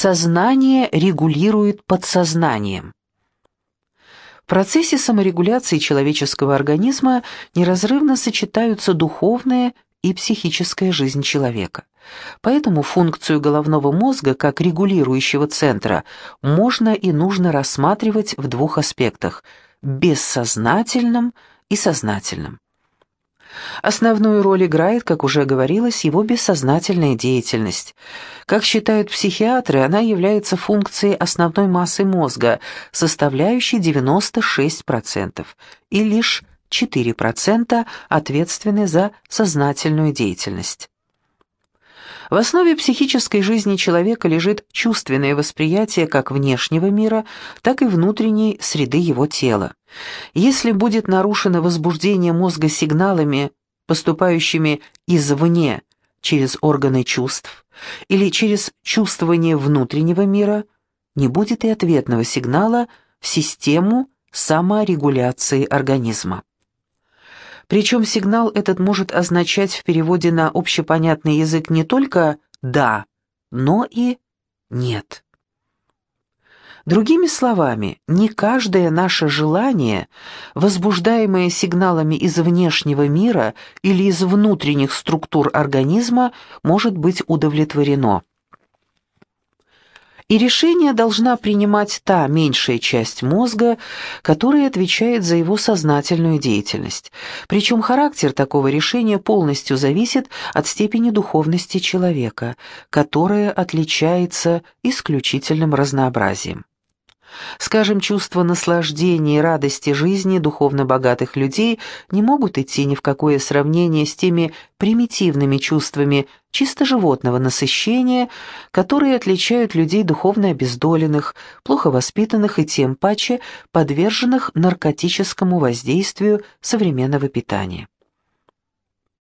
Сознание регулирует подсознанием. В процессе саморегуляции человеческого организма неразрывно сочетаются духовная и психическая жизнь человека. Поэтому функцию головного мозга как регулирующего центра можно и нужно рассматривать в двух аспектах – бессознательном и сознательном. Основную роль играет, как уже говорилось, его бессознательная деятельность. Как считают психиатры, она является функцией основной массы мозга, составляющей 96%, и лишь 4% ответственны за сознательную деятельность. В основе психической жизни человека лежит чувственное восприятие как внешнего мира, так и внутренней среды его тела. Если будет нарушено возбуждение мозга сигналами, поступающими извне через органы чувств или через чувствование внутреннего мира, не будет и ответного сигнала в систему саморегуляции организма. Причем сигнал этот может означать в переводе на общепонятный язык не только «да», но и «нет». Другими словами, не каждое наше желание, возбуждаемое сигналами из внешнего мира или из внутренних структур организма, может быть удовлетворено и решение должна принимать та меньшая часть мозга, которая отвечает за его сознательную деятельность. Причем характер такого решения полностью зависит от степени духовности человека, которая отличается исключительным разнообразием. Скажем, чувство наслаждения и радости жизни духовно богатых людей не могут идти ни в какое сравнение с теми примитивными чувствами чисто животного насыщения, которые отличают людей духовно обездоленных, плохо воспитанных и тем паче подверженных наркотическому воздействию современного питания.